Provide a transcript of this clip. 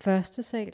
første sal?